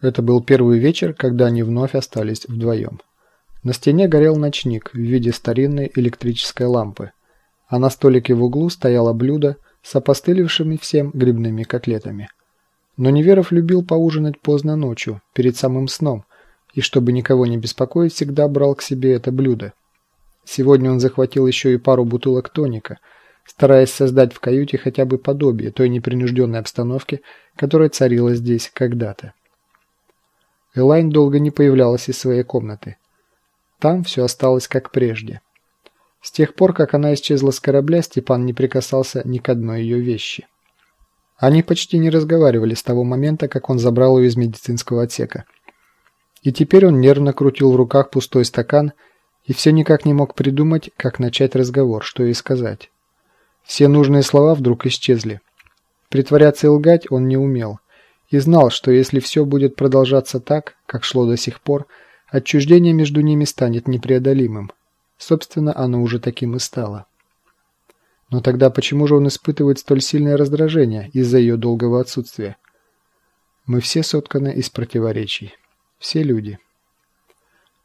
Это был первый вечер, когда они вновь остались вдвоем. На стене горел ночник в виде старинной электрической лампы, а на столике в углу стояло блюдо с опостылевшими всем грибными котлетами. Но Неверов любил поужинать поздно ночью, перед самым сном, и чтобы никого не беспокоить, всегда брал к себе это блюдо. Сегодня он захватил еще и пару бутылок тоника, стараясь создать в каюте хотя бы подобие той непринужденной обстановки, которая царила здесь когда-то. Элайн долго не появлялась из своей комнаты. Там все осталось как прежде. С тех пор, как она исчезла с корабля, Степан не прикасался ни к одной ее вещи. Они почти не разговаривали с того момента, как он забрал ее из медицинского отсека. И теперь он нервно крутил в руках пустой стакан и все никак не мог придумать, как начать разговор, что ей сказать. Все нужные слова вдруг исчезли. Притворяться и лгать он не умел и знал, что если все будет продолжаться так, как шло до сих пор, отчуждение между ними станет непреодолимым. Собственно, оно уже таким и стало. Но тогда почему же он испытывает столь сильное раздражение из-за ее долгого отсутствия? Мы все сотканы из противоречий. Все люди.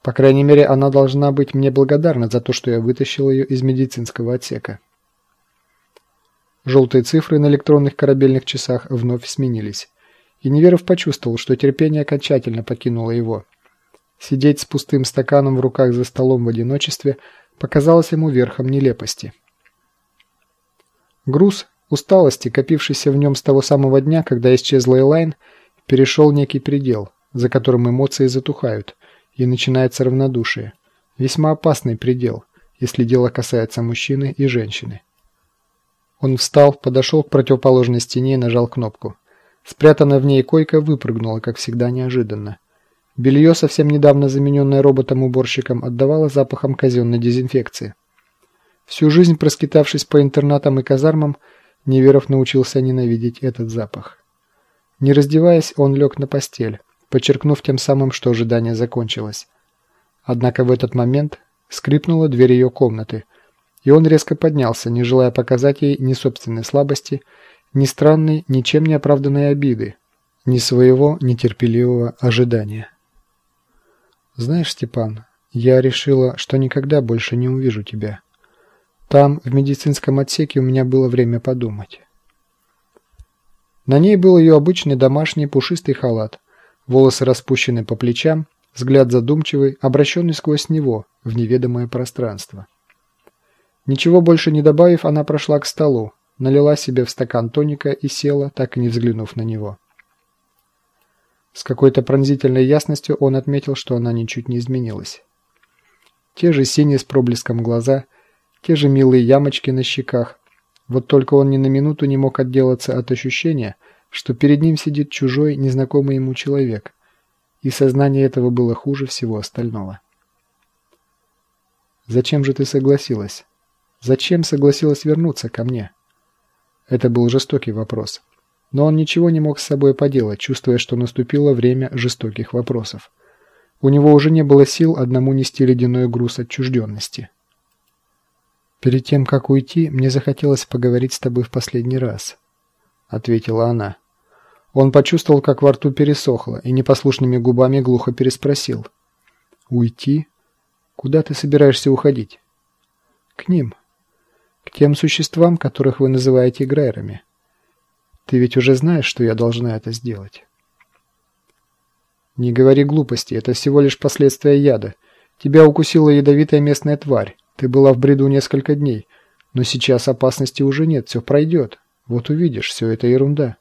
По крайней мере, она должна быть мне благодарна за то, что я вытащил ее из медицинского отсека. Желтые цифры на электронных корабельных часах вновь сменились. И Неверов почувствовал, что терпение окончательно покинуло его. Сидеть с пустым стаканом в руках за столом в одиночестве показалось ему верхом нелепости. Груз усталости, копившийся в нем с того самого дня, когда исчезла Элайн, перешел некий предел, за которым эмоции затухают, и начинается равнодушие. Весьма опасный предел, если дело касается мужчины и женщины. Он встал, подошел к противоположной стене и нажал кнопку. Спрятанная в ней койка выпрыгнула, как всегда, неожиданно. Белье, совсем недавно замененное роботом-уборщиком, отдавало запахом казенной дезинфекции. Всю жизнь проскитавшись по интернатам и казармам, Неверов научился ненавидеть этот запах. Не раздеваясь, он лег на постель, подчеркнув тем самым, что ожидание закончилось. Однако в этот момент скрипнула дверь ее комнаты, и он резко поднялся, не желая показать ей ни собственной слабости, ни странной, ничем не оправданной обиды, ни своего нетерпеливого ожидания. «Знаешь, Степан, я решила, что никогда больше не увижу тебя. Там, в медицинском отсеке, у меня было время подумать». На ней был ее обычный домашний пушистый халат, волосы распущены по плечам, взгляд задумчивый, обращенный сквозь него в неведомое пространство. Ничего больше не добавив, она прошла к столу, налила себе в стакан тоника и села, так и не взглянув на него. С какой-то пронзительной ясностью он отметил, что она ничуть не изменилась. Те же синие с проблеском глаза, те же милые ямочки на щеках. Вот только он ни на минуту не мог отделаться от ощущения, что перед ним сидит чужой, незнакомый ему человек. И сознание этого было хуже всего остального. «Зачем же ты согласилась? Зачем согласилась вернуться ко мне?» Это был жестокий вопрос. Но он ничего не мог с собой поделать, чувствуя, что наступило время жестоких вопросов. У него уже не было сил одному нести ледяной груз отчужденности. «Перед тем, как уйти, мне захотелось поговорить с тобой в последний раз», — ответила она. Он почувствовал, как во рту пересохло, и непослушными губами глухо переспросил. «Уйти? Куда ты собираешься уходить?» «К ним», к тем существам, которых вы называете Грейрами. Ты ведь уже знаешь, что я должна это сделать. Не говори глупости, это всего лишь последствия яда. Тебя укусила ядовитая местная тварь. Ты была в бреду несколько дней. Но сейчас опасности уже нет, все пройдет. Вот увидишь, все это ерунда.